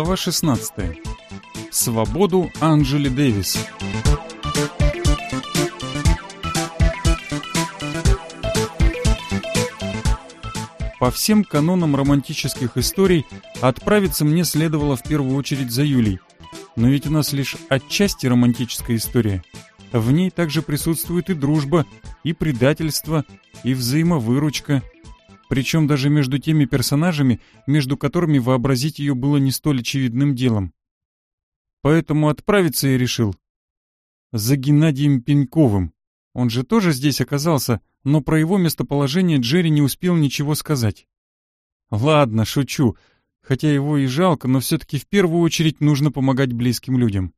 Глава 16. Свободу Анджели Дэвис. По всем канонам романтических историй отправиться мне следовало в первую очередь за Юлей. Но ведь у нас лишь отчасти романтическая история. В ней также присутствует и дружба, и предательство, и взаимовыручка – причем даже между теми персонажами, между которыми вообразить ее было не столь очевидным делом. Поэтому отправиться я решил. За Геннадием Пеньковым. Он же тоже здесь оказался, но про его местоположение Джерри не успел ничего сказать. Ладно, шучу. Хотя его и жалко, но все-таки в первую очередь нужно помогать близким людям.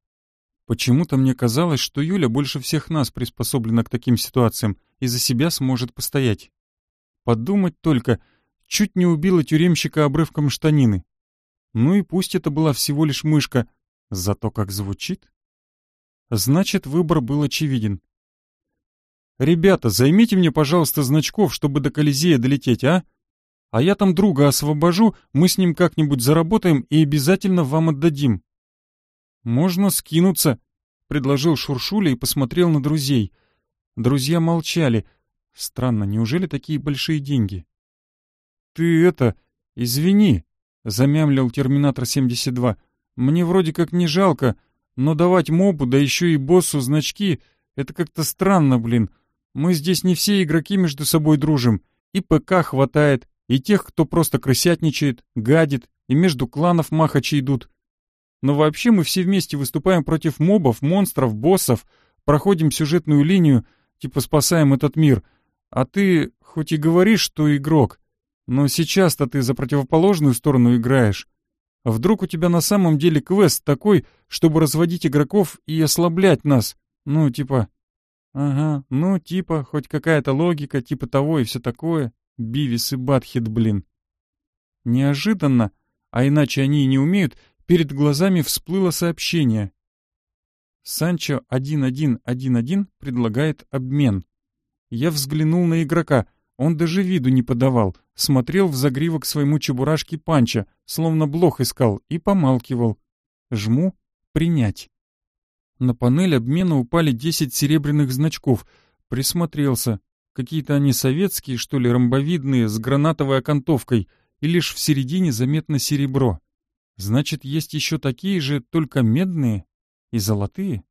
Почему-то мне казалось, что Юля больше всех нас приспособлена к таким ситуациям и за себя сможет постоять. Подумать только, чуть не убила тюремщика обрывком штанины. Ну и пусть это была всего лишь мышка, зато как звучит. Значит, выбор был очевиден. «Ребята, займите мне, пожалуйста, значков, чтобы до Колизея долететь, а? А я там друга освобожу, мы с ним как-нибудь заработаем и обязательно вам отдадим». «Можно скинуться», — предложил Шуршуля и посмотрел на друзей. Друзья молчали — Странно, неужели такие большие деньги? «Ты это... Извини», — замямлил Терминатор-72. «Мне вроде как не жалко, но давать мобу, да еще и боссу значки — это как-то странно, блин. Мы здесь не все игроки между собой дружим. И ПК хватает, и тех, кто просто крысятничает, гадит, и между кланов махачи идут. Но вообще мы все вместе выступаем против мобов, монстров, боссов, проходим сюжетную линию, типа спасаем этот мир — а ты хоть и говоришь, что игрок, но сейчас-то ты за противоположную сторону играешь. Вдруг у тебя на самом деле квест такой, чтобы разводить игроков и ослаблять нас? Ну, типа... Ага, ну, типа, хоть какая-то логика, типа того и все такое. Бивис и Батхит, блин. Неожиданно, а иначе они и не умеют, перед глазами всплыло сообщение. Санчо 1111 предлагает обмен. Я взглянул на игрока. Он даже виду не подавал. Смотрел в загривок своему чебурашке панча, словно блох искал, и помалкивал. Жму «Принять». На панель обмена упали 10 серебряных значков. Присмотрелся. Какие-то они советские, что ли, ромбовидные, с гранатовой окантовкой, и лишь в середине заметно серебро. Значит, есть еще такие же, только медные и золотые?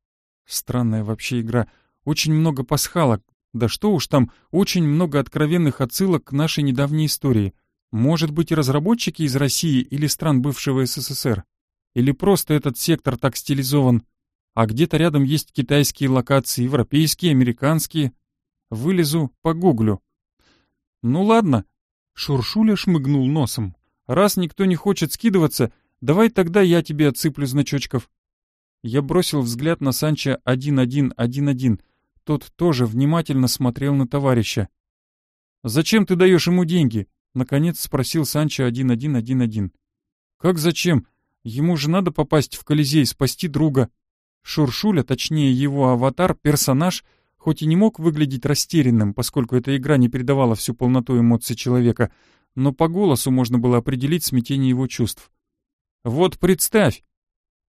Странная вообще игра. Очень много пасхалок, да что уж там, очень много откровенных отсылок к нашей недавней истории. Может быть, и разработчики из России или стран бывшего СССР? Или просто этот сектор так стилизован? А где-то рядом есть китайские локации, европейские, американские. Вылезу, погуглю. Ну ладно. Шуршуля шмыгнул носом. Раз никто не хочет скидываться, давай тогда я тебе отсыплю значочков. Я бросил взгляд на Санча 1111 тот тоже внимательно смотрел на товарища. «Зачем ты даешь ему деньги?» — наконец спросил Санчо 1111. «Как зачем? Ему же надо попасть в Колизей, спасти друга». Шуршуля, точнее его аватар, персонаж, хоть и не мог выглядеть растерянным, поскольку эта игра не передавала всю полноту эмоций человека, но по голосу можно было определить смятение его чувств. «Вот представь,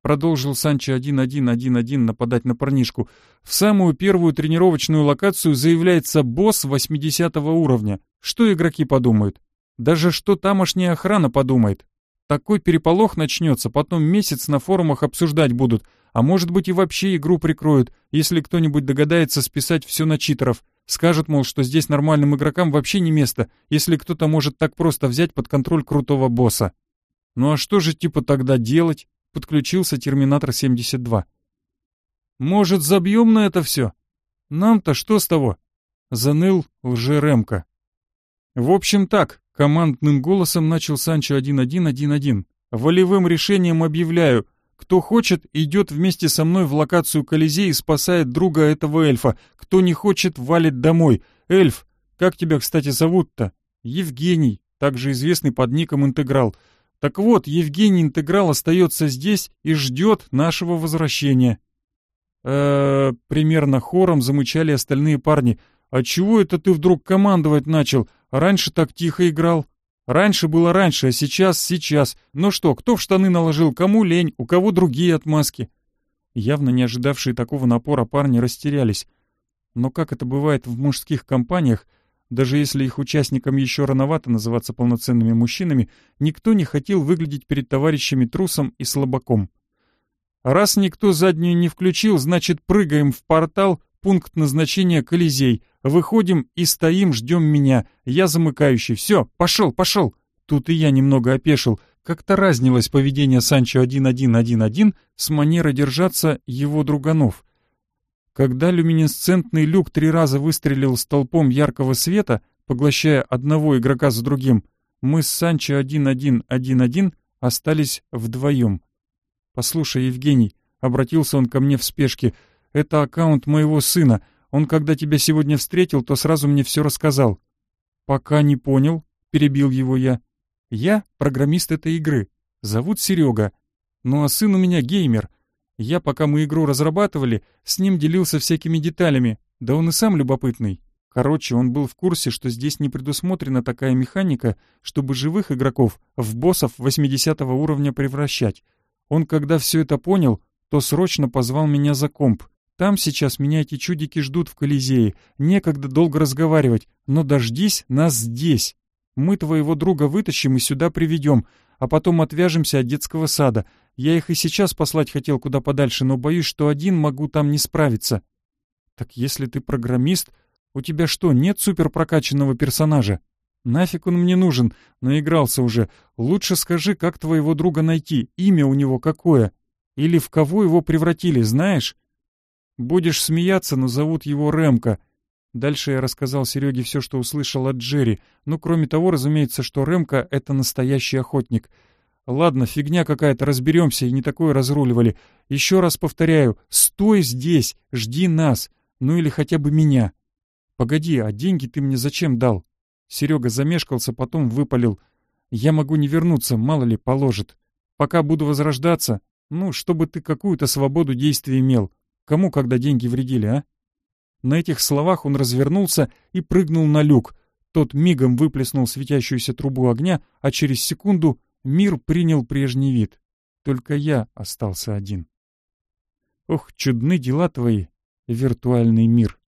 Продолжил Санчо 1-1-1-1 нападать на парнишку. В самую первую тренировочную локацию заявляется босс 80 уровня. Что игроки подумают? Даже что тамошняя охрана подумает? Такой переполох начнется, потом месяц на форумах обсуждать будут, а может быть и вообще игру прикроют, если кто-нибудь догадается списать все на читеров. Скажут, мол, что здесь нормальным игрокам вообще не место, если кто-то может так просто взять под контроль крутого босса. Ну а что же типа тогда делать? Подключился Терминатор-72. «Может, забьем на это все? Нам-то что с того?» — заныл лжеремка. «В общем так», — командным голосом начал Санчо 1111. «Волевым решением объявляю, кто хочет, идет вместе со мной в локацию Колизей и спасает друга этого эльфа. Кто не хочет, валит домой. Эльф, как тебя, кстати, зовут-то? Евгений, также известный под ником Интеграл. Так вот, Евгений Интеграл остается здесь и ждет нашего возвращения. э примерно хором замычали остальные парни. «А чего это ты вдруг командовать начал? Раньше так тихо играл». Раньше было раньше, а сейчас сейчас. Ну что, кто в штаны наложил, кому лень, у кого другие отмазки? Явно не ожидавшие такого напора парни растерялись. Но как это бывает в мужских компаниях, даже если их участникам еще рановато называться полноценными мужчинами, никто не хотел выглядеть перед товарищами трусом и слабаком. Раз никто заднюю не включил, значит прыгаем в портал, пункт назначения Колизей. Выходим и стоим, ждем меня. Я замыкающий. Все, пошел, пошел. Тут и я немного опешил. Как-то разнилось поведение Санчо 1111 с манерой держаться его друганов. Когда люминесцентный люк три раза выстрелил столпом яркого света, поглощая одного игрока за другим, мы с Санчо 1111 остались вдвоем. «Послушай, Евгений», — обратился он ко мне в спешке, — «это аккаунт моего сына. Он, когда тебя сегодня встретил, то сразу мне все рассказал». «Пока не понял», — перебил его я. «Я программист этой игры. Зовут Серега. Ну а сын у меня геймер. Я, пока мы игру разрабатывали, с ним делился всякими деталями. Да он и сам любопытный. Короче, он был в курсе, что здесь не предусмотрена такая механика, чтобы живых игроков в боссов 80 уровня превращать. Он, когда все это понял, то срочно позвал меня за комп. Там сейчас меня эти чудики ждут в Колизее. Некогда долго разговаривать, но дождись нас здесь. Мы твоего друга вытащим и сюда приведем, а потом отвяжемся от детского сада. Я их и сейчас послать хотел куда подальше, но боюсь, что один могу там не справиться. Так если ты программист, у тебя что, нет суперпрокачанного персонажа? Нафиг он мне нужен? Наигрался уже. Лучше скажи, как твоего друга найти, имя у него какое? Или в кого его превратили, знаешь? Будешь смеяться, но зовут его Ремка. Дальше я рассказал Сереге все, что услышал от Джерри. Ну, кроме того, разумеется, что Ремка — это настоящий охотник. Ладно, фигня какая-то, разберемся, и не такое разруливали. Еще раз повторяю, стой здесь, жди нас, ну или хотя бы меня. Погоди, а деньги ты мне зачем дал? Серега замешкался, потом выпалил. Я могу не вернуться, мало ли, положит. Пока буду возрождаться, ну, чтобы ты какую-то свободу действий имел. Кому когда деньги вредили, а? На этих словах он развернулся и прыгнул на люк. Тот мигом выплеснул светящуюся трубу огня, а через секунду мир принял прежний вид. Только я остался один. Ох, чудны дела твои, виртуальный мир.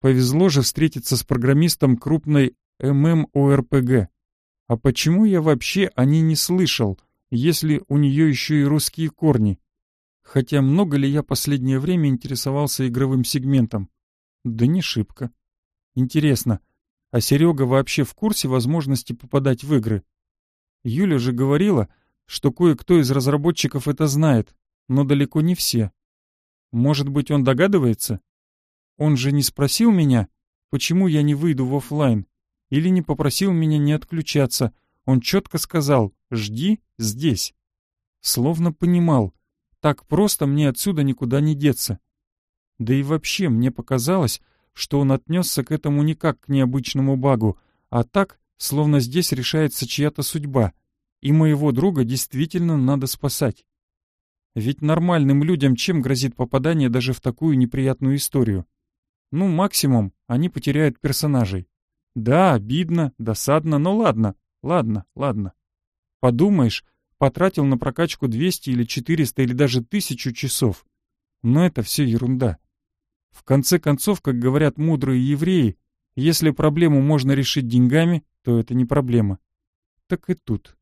Повезло же встретиться с программистом крупной ММОРПГ. А почему я вообще о ней не слышал, если у нее еще и русские корни? Хотя много ли я последнее время интересовался игровым сегментом? Да не шибко. Интересно, а Серега вообще в курсе возможности попадать в игры? Юля же говорила, что кое-кто из разработчиков это знает, но далеко не все. Может быть, он догадывается? Он же не спросил меня, почему я не выйду в офлайн, или не попросил меня не отключаться. Он четко сказал «жди здесь». Словно понимал, так просто мне отсюда никуда не деться. Да и вообще мне показалось, что он отнесся к этому не как к необычному багу, а так, словно здесь решается чья-то судьба, и моего друга действительно надо спасать. Ведь нормальным людям чем грозит попадание даже в такую неприятную историю? Ну, максимум, они потеряют персонажей. Да, обидно, досадно, но ладно, ладно, ладно. Подумаешь, потратил на прокачку 200 или 400 или даже 1000 часов. Но это все ерунда. В конце концов, как говорят мудрые евреи, если проблему можно решить деньгами, то это не проблема. Так и тут.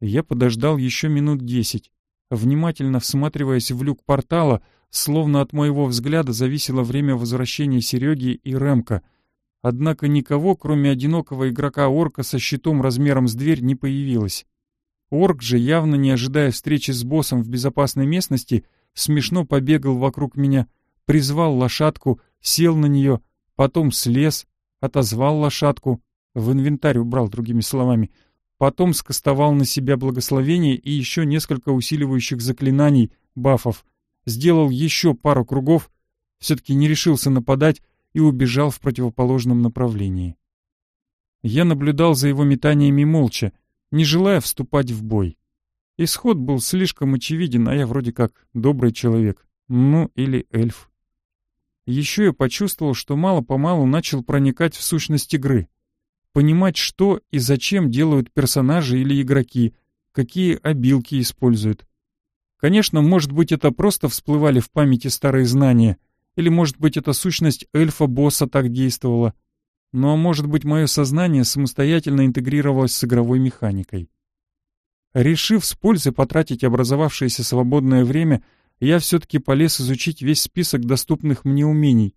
Я подождал еще минут десять, внимательно всматриваясь в люк портала, словно от моего взгляда зависело время возвращения Сереги и Ремка. Однако никого, кроме одинокого игрока-орка со щитом размером с дверь, не появилось. Орк же, явно не ожидая встречи с боссом в безопасной местности, смешно побегал вокруг меня, призвал лошадку, сел на нее, потом слез, отозвал лошадку, в инвентарь убрал, другими словами, потом скостовал на себя благословение и еще несколько усиливающих заклинаний, бафов, сделал еще пару кругов, все-таки не решился нападать и убежал в противоположном направлении. Я наблюдал за его метаниями молча, не желая вступать в бой. Исход был слишком очевиден, а я вроде как добрый человек. Ну, или эльф. Еще я почувствовал, что мало-помалу начал проникать в сущность игры. понимать, что и зачем делают персонажи или игроки, какие обилки используют. Конечно, может быть, это просто всплывали в памяти старые знания, или, может быть, эта сущность эльфа-босса так действовала. Но, может быть, мое сознание самостоятельно интегрировалось с игровой механикой. Решив с пользой потратить образовавшееся свободное время, я все-таки полез изучить весь список доступных мне умений.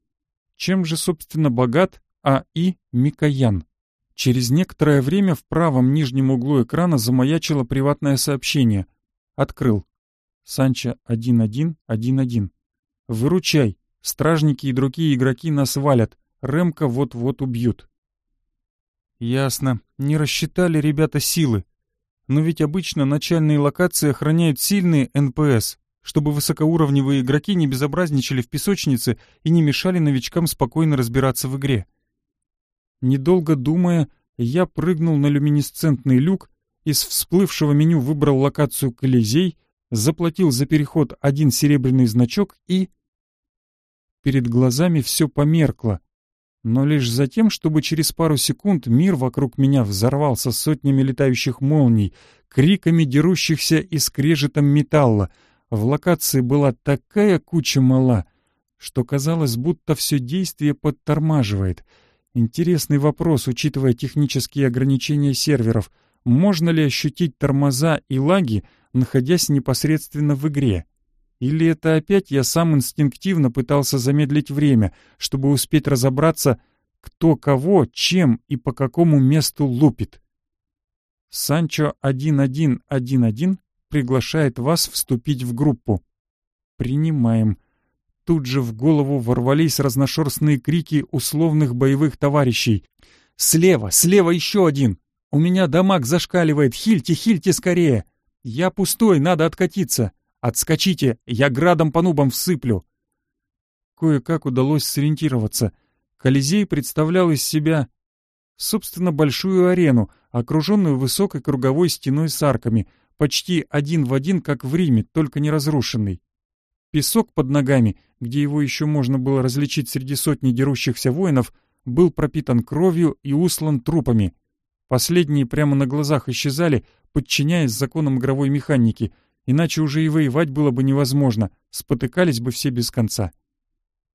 Чем же, собственно, богат А.И. Микоян? Через некоторое время в правом нижнем углу экрана замаячило приватное сообщение. Открыл. Санчо 1111. Выручай. Стражники и другие игроки нас валят. Ремка вот-вот убьют. Ясно. Не рассчитали ребята силы. Но ведь обычно начальные локации охраняют сильные НПС, чтобы высокоуровневые игроки не безобразничали в песочнице и не мешали новичкам спокойно разбираться в игре. Недолго думая, я прыгнул на люминесцентный люк, из всплывшего меню выбрал локацию Колизей, заплатил за переход один серебряный значок и... Перед глазами все померкло, но лишь за тем, чтобы через пару секунд мир вокруг меня взорвался сотнями летающих молний, криками дерущихся и скрежетом металла. В локации была такая куча мала, что казалось, будто все действие подтормаживает — Интересный вопрос, учитывая технические ограничения серверов. Можно ли ощутить тормоза и лаги, находясь непосредственно в игре? Или это опять я сам инстинктивно пытался замедлить время, чтобы успеть разобраться, кто кого, чем и по какому месту лупит? Санчо 1111 приглашает вас вступить в группу. Принимаем. Тут же в голову ворвались разношерстные крики условных боевых товарищей. «Слева! Слева еще один! У меня дамаг зашкаливает! Хильте, хильте скорее! Я пустой, надо откатиться! Отскочите, я градом по нубам всыплю!» Кое-как удалось сориентироваться. Колизей представлял из себя, собственно, большую арену, окруженную высокой круговой стеной с арками, почти один в один, как в Риме, только не разрушенный. Песок под ногами, где его еще можно было различить среди сотни дерущихся воинов, был пропитан кровью и услан трупами. Последние прямо на глазах исчезали, подчиняясь законам игровой механики, иначе уже и воевать было бы невозможно, спотыкались бы все без конца.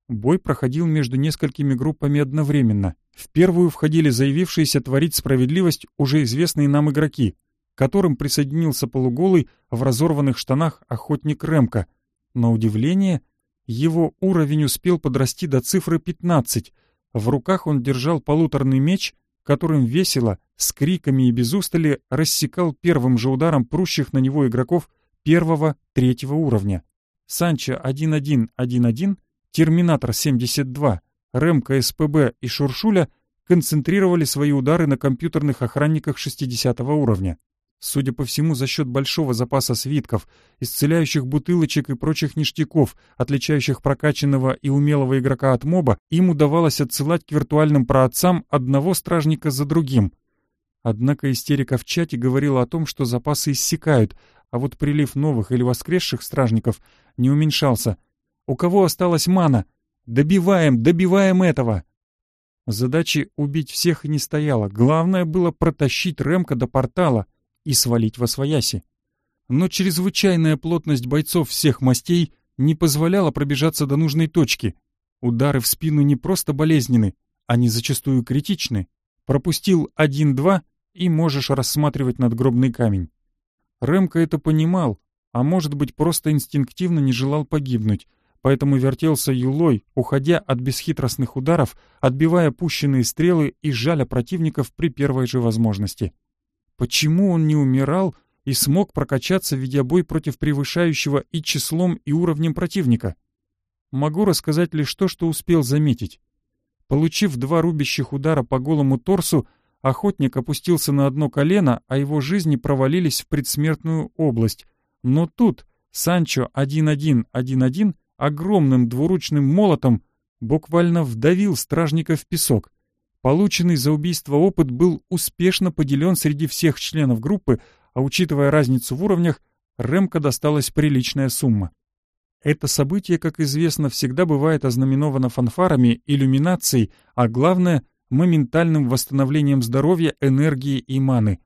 Бой проходил между несколькими группами одновременно. В первую входили заявившиеся творить справедливость уже известные нам игроки, к которым присоединился полуголый в разорванных штанах охотник Ремка — на удивление, его уровень успел подрасти до цифры 15. В руках он держал полуторный меч, которым весело, с криками и без устали рассекал первым же ударом прущих на него игроков первого-третьего уровня. Санчо 1111, Терминатор 72, Ремка СПБ и Шуршуля концентрировали свои удары на компьютерных охранниках 60 уровня. Судя по всему, за счет большого запаса свитков, исцеляющих бутылочек и прочих ништяков, отличающих прокачанного и умелого игрока от моба, им удавалось отсылать к виртуальным праотцам одного стражника за другим. Однако истерика в чате говорила о том, что запасы иссякают, а вот прилив новых или воскресших стражников не уменьшался. У кого осталась мана? Добиваем, добиваем этого! Задачи убить всех не стояло. Главное было протащить Ремка до портала — и свалить во свояси. Но чрезвычайная плотность бойцов всех мастей не позволяла пробежаться до нужной точки. Удары в спину не просто болезненны, они зачастую критичны. Пропустил один-два и можешь рассматривать надгробный камень. Рэмка это понимал, а может быть просто инстинктивно не желал погибнуть, поэтому вертелся юлой, уходя от бесхитростных ударов, отбивая пущенные стрелы и жаля противников при первой же возможности. Почему он не умирал и смог прокачаться, ведя бой против превышающего и числом, и уровнем противника? Могу рассказать лишь то, что успел заметить. Получив два рубящих удара по голому торсу, охотник опустился на одно колено, а его жизни провалились в предсмертную область. Но тут Санчо 1111 огромным двуручным молотом буквально вдавил стражника в песок. Полученный за убийство опыт был успешно поделен среди всех членов группы, а учитывая разницу в уровнях, Ремко досталась приличная сумма. Это событие, как известно, всегда бывает ознаменовано фанфарами, иллюминацией, а главное моментальным восстановлением здоровья, энергии и маны.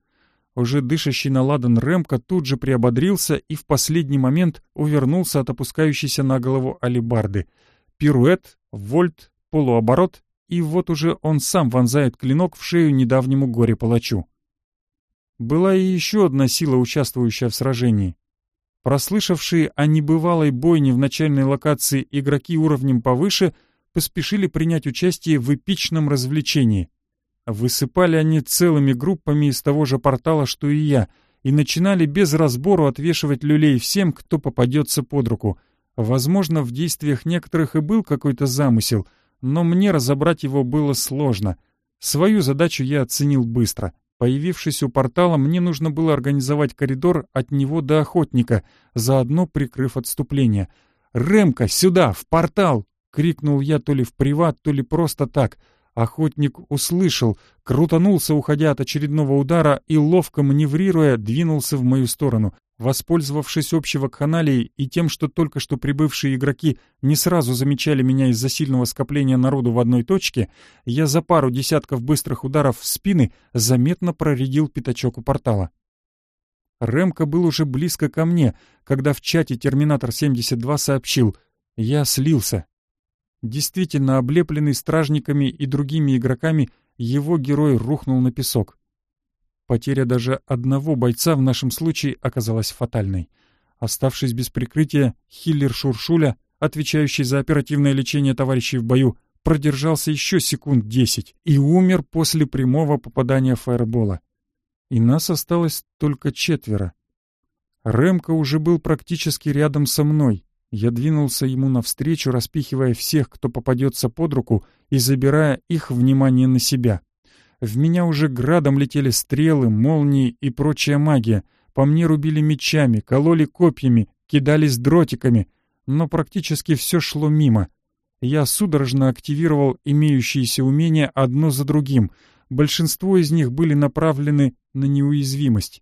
Уже дышащий на ладан Ремка тут же приободрился и в последний момент увернулся от опускающейся на голову алебарды. Пируэт, вольт, полуоборот, и вот уже он сам вонзает клинок в шею недавнему горе-палачу. Была и еще одна сила, участвующая в сражении. Прослышавшие о небывалой бойне в начальной локации игроки уровнем повыше поспешили принять участие в эпичном развлечении. Высыпали они целыми группами из того же портала, что и я, и начинали без разбору отвешивать люлей всем, кто попадется под руку. Возможно, в действиях некоторых и был какой-то замысел, но мне разобрать его было сложно. Свою задачу я оценил быстро — Появившись у портала, мне нужно было организовать коридор от него до охотника, заодно прикрыв отступление. «Ремка, сюда, в портал!» — крикнул я то ли в приват, то ли просто так. Охотник услышал, крутанулся, уходя от очередного удара, и, ловко маневрируя, двинулся в мою сторону. Воспользовавшись общего каналией и тем, что только что прибывшие игроки не сразу замечали меня из-за сильного скопления народу в одной точке, я за пару десятков быстрых ударов в спины заметно проредил пятачок у портала. Ремка был уже близко ко мне, когда в чате «Терминатор-72» сообщил «Я слился». Действительно, облепленный стражниками и другими игроками, его герой рухнул на песок. Потеря даже одного бойца в нашем случае оказалась фатальной. Оставшись без прикрытия, хиллер Шуршуля, отвечающий за оперативное лечение товарищей в бою, продержался еще секунд десять и умер после прямого попадания фаербола. И нас осталось только четверо. Ремка уже был практически рядом со мной. Я двинулся ему навстречу, распихивая всех, кто попадется под руку, и забирая их внимание на себя. В меня уже градом летели стрелы, молнии и прочая магия. По мне рубили мечами, кололи копьями, кидались дротиками. Но практически все шло мимо. Я судорожно активировал имеющиеся умения одно за другим. Большинство из них были направлены на неуязвимость.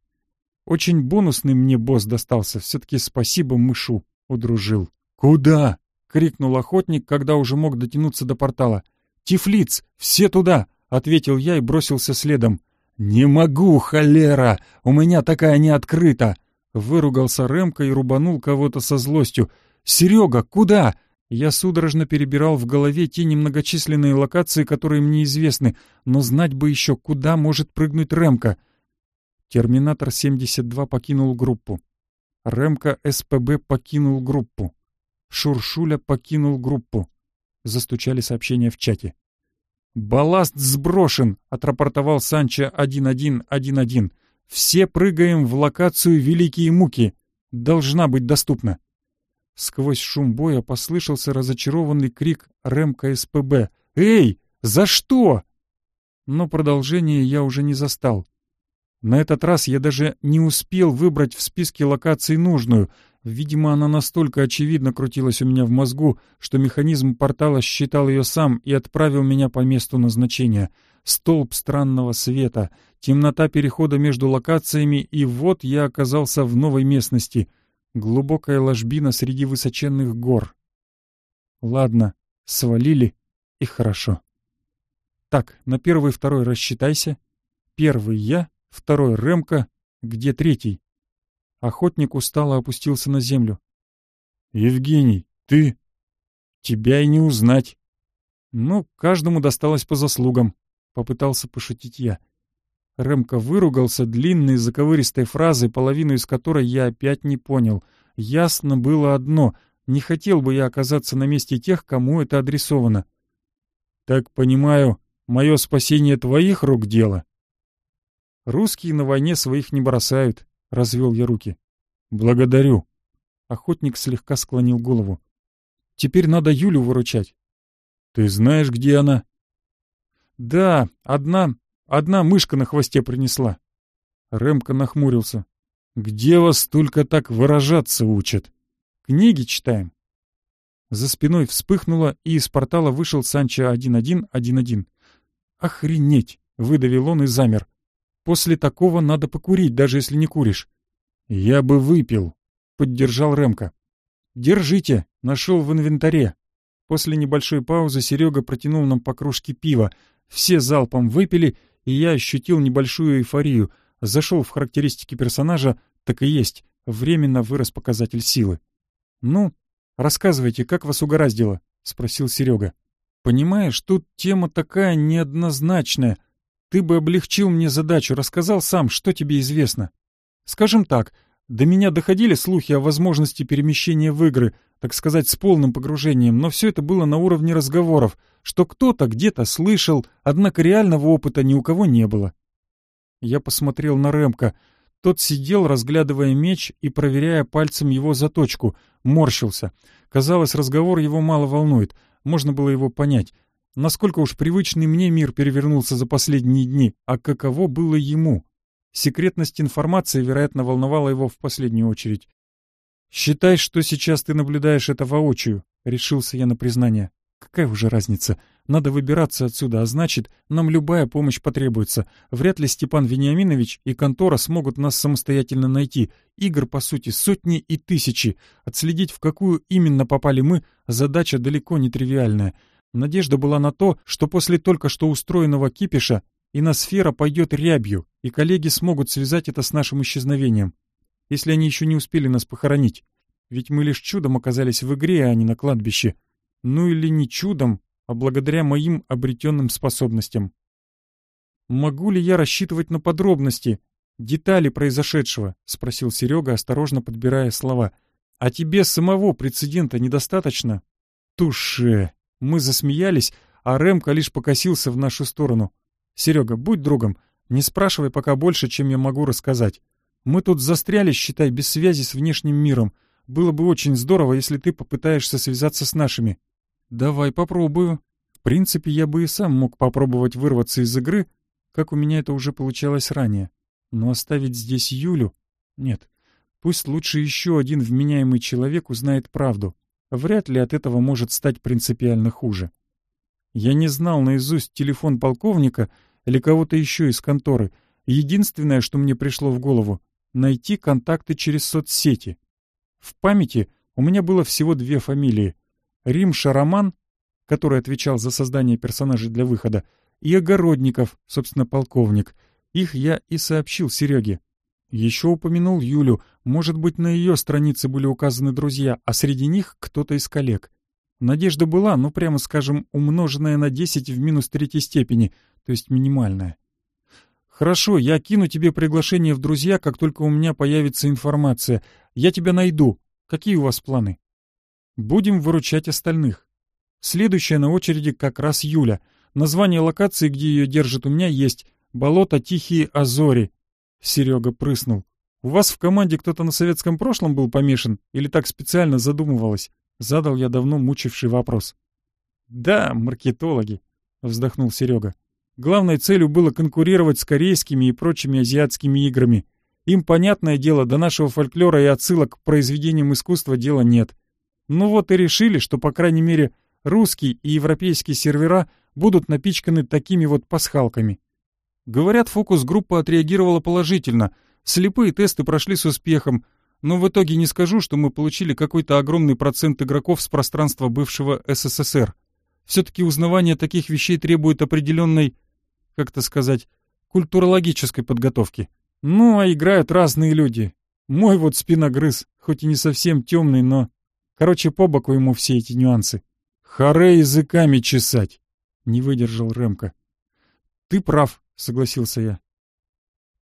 Очень бонусный мне босс достался, все-таки спасибо мышу, удружил. «Куда?» — крикнул охотник, когда уже мог дотянуться до портала. «Тифлиц! Все туда! — ответил я и бросился следом. «Не могу, холера! У меня такая не открыта!» Выругался Ремка и рубанул кого-то со злостью. «Серега, куда?» Я судорожно перебирал в голове те немногочисленные локации, которые мне известны, но знать бы еще, куда может прыгнуть Ремка. Терминатор-72 покинул группу. Ремка СПБ покинул группу. Шуршуля покинул группу. Застучали сообщения в чате. «Балласт сброшен», — отрапортовал Санчо 1111. «Все прыгаем в локацию Великие Муки. Должна быть доступна». Сквозь шум боя послышался разочарованный крик Ремка СПБ. «Эй, за что?» Но продолжение я уже не застал. На этот раз я даже не успел выбрать в списке локаций нужную, Видимо, она настолько очевидно крутилась у меня в мозгу, что механизм портала считал ее сам и отправил меня по месту назначения. Столб странного света, темнота перехода между локациями, и вот я оказался в новой местности. Глубокая ложбина среди высоченных гор. Ладно, свалили, и хорошо. Так, на первый-второй рассчитайся. Первый я, второй Ремка, где третий? Охотник устало опустился на землю. «Евгений, ты...» «Тебя и не узнать». «Ну, каждому досталось по заслугам», — попытался пошутить я. Рэмко выругался длинной заковыристой фразой, половину из которой я опять не понял. Ясно было одно — не хотел бы я оказаться на месте тех, кому это адресовано. «Так понимаю, мое спасение твоих рук дело?» «Русские на войне своих не бросают», — развел я руки. «Благодарю». Охотник слегка склонил голову. «Теперь надо Юлю выручать». «Ты знаешь, где она?» «Да, одна, одна мышка на хвосте принесла». Ремка нахмурился. «Где вас только так выражаться учат?» «Книги читаем». За спиной вспыхнуло, и из портала вышел Санчо 1111. «Охренеть!» — выдавил он и замер. После такого надо покурить, даже если не куришь. Я бы выпил, поддержал Ремка. Держите, нашел в инвентаре. После небольшой паузы Серега протянул нам по кружке пива. Все залпом выпили, и я ощутил небольшую эйфорию. Зашел в характеристики персонажа, так и есть. Временно вырос показатель силы. «Ну, рассказывайте, как вас угораздило?» — спросил Серега. «Понимаешь, тут тема такая неоднозначная. Ты бы облегчил мне задачу, рассказал сам, что тебе известно. Скажем так, до меня доходили слухи о возможности перемещения в игры, так сказать, с полным погружением, но все это было на уровне разговоров, что кто-то где-то слышал, однако реального опыта ни у кого не было. Я посмотрел на Рэмка. Тот сидел, разглядывая меч и проверяя пальцем его заточку, морщился. Казалось, разговор его мало волнует, можно было его понять. Насколько уж привычный мне мир перевернулся за последние дни, а каково было ему? Секретность информации, вероятно, волновала его в последнюю очередь. «Считай, что сейчас ты наблюдаешь это воочию», — решился я на признание. «Какая уже разница? Надо выбираться отсюда, а значит, нам любая помощь потребуется. Вряд ли Степан Вениаминович и контора смогут нас самостоятельно найти. Игр, по сути, сотни и тысячи. Отследить, в какую именно попали мы, задача далеко не тривиальная. Надежда была на то, что после только что устроенного кипиша иносфера пойдет рябью, и коллеги смогут связать это с нашим исчезновением если они еще не успели нас похоронить. Ведь мы лишь чудом оказались в игре, а не на кладбище. Ну или не чудом, а благодаря моим обретенным способностям. «Могу ли я рассчитывать на подробности, детали произошедшего?» — спросил Серега, осторожно подбирая слова. «А тебе самого прецедента недостаточно?» «Туше!» Мы засмеялись, а Ремка лишь покосился в нашу сторону. «Серега, будь другом, не спрашивай пока больше, чем я могу рассказать. Мы тут застряли, считай, без связи с внешним миром. Было бы очень здорово, если ты попытаешься связаться с нашими. Давай попробую. В принципе, я бы и сам мог попробовать вырваться из игры, как у меня это уже получалось ранее. Но оставить здесь Юлю? Нет. Пусть лучше еще один вменяемый человек узнает правду. Вряд ли от этого может стать принципиально хуже. Я не знал наизусть телефон полковника или кого-то еще из конторы. Единственное, что мне пришло в голову, найти контакты через соцсети. В памяти у меня было всего две фамилии. Рим Шараман, который отвечал за создание персонажей для выхода, и Огородников, собственно, полковник. Их я и сообщил Сереге. Еще упомянул Юлю, может быть, на ее странице были указаны друзья, а среди них кто-то из коллег. Надежда была, ну, прямо скажем, умноженная на 10 в минус третьей степени, то есть минимальная. «Хорошо, я кину тебе приглашение в друзья, как только у меня появится информация. Я тебя найду. Какие у вас планы?» «Будем выручать остальных. Следующая на очереди как раз Юля. Название локации, где ее держат, у меня есть. Болото Тихие Азори». Серега прыснул. «У вас в команде кто-то на советском прошлом был помешан? Или так специально задумывалось?» Задал я давно мучивший вопрос. «Да, маркетологи», — вздохнул Серега. Главной целью было конкурировать с корейскими и прочими азиатскими играми. Им, понятное дело, до нашего фольклора и отсылок к произведениям искусства дела нет. Ну вот и решили, что, по крайней мере, русские и европейские сервера будут напичканы такими вот пасхалками. Говорят, фокус-группа отреагировала положительно. Слепые тесты прошли с успехом, но в итоге не скажу, что мы получили какой-то огромный процент игроков с пространства бывшего СССР. Все-таки узнавание таких вещей требует определенной как это сказать, культурологической подготовки. Ну, а играют разные люди. Мой вот спиногрыз, хоть и не совсем темный, но... Короче, по боку ему все эти нюансы. Харе языками чесать, — не выдержал Ремка. Ты прав, — согласился я.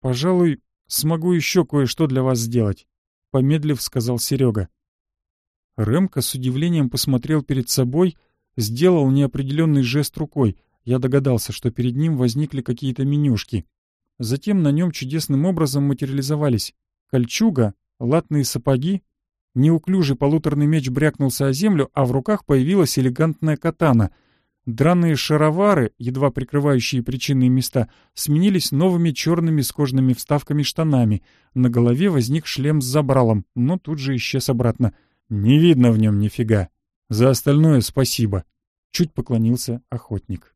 Пожалуй, смогу еще кое-что для вас сделать, — помедлив сказал Серега. Ремка с удивлением посмотрел перед собой, сделал неопределенный жест рукой — я догадался, что перед ним возникли какие-то менюшки. Затем на нем чудесным образом материализовались кольчуга, латные сапоги, неуклюжий полуторный меч брякнулся о землю, а в руках появилась элегантная катана. Драные шаровары, едва прикрывающие причинные места, сменились новыми черными с кожными вставками штанами. На голове возник шлем с забралом, но тут же исчез обратно. «Не видно в нем нифига. За остальное спасибо», — чуть поклонился охотник.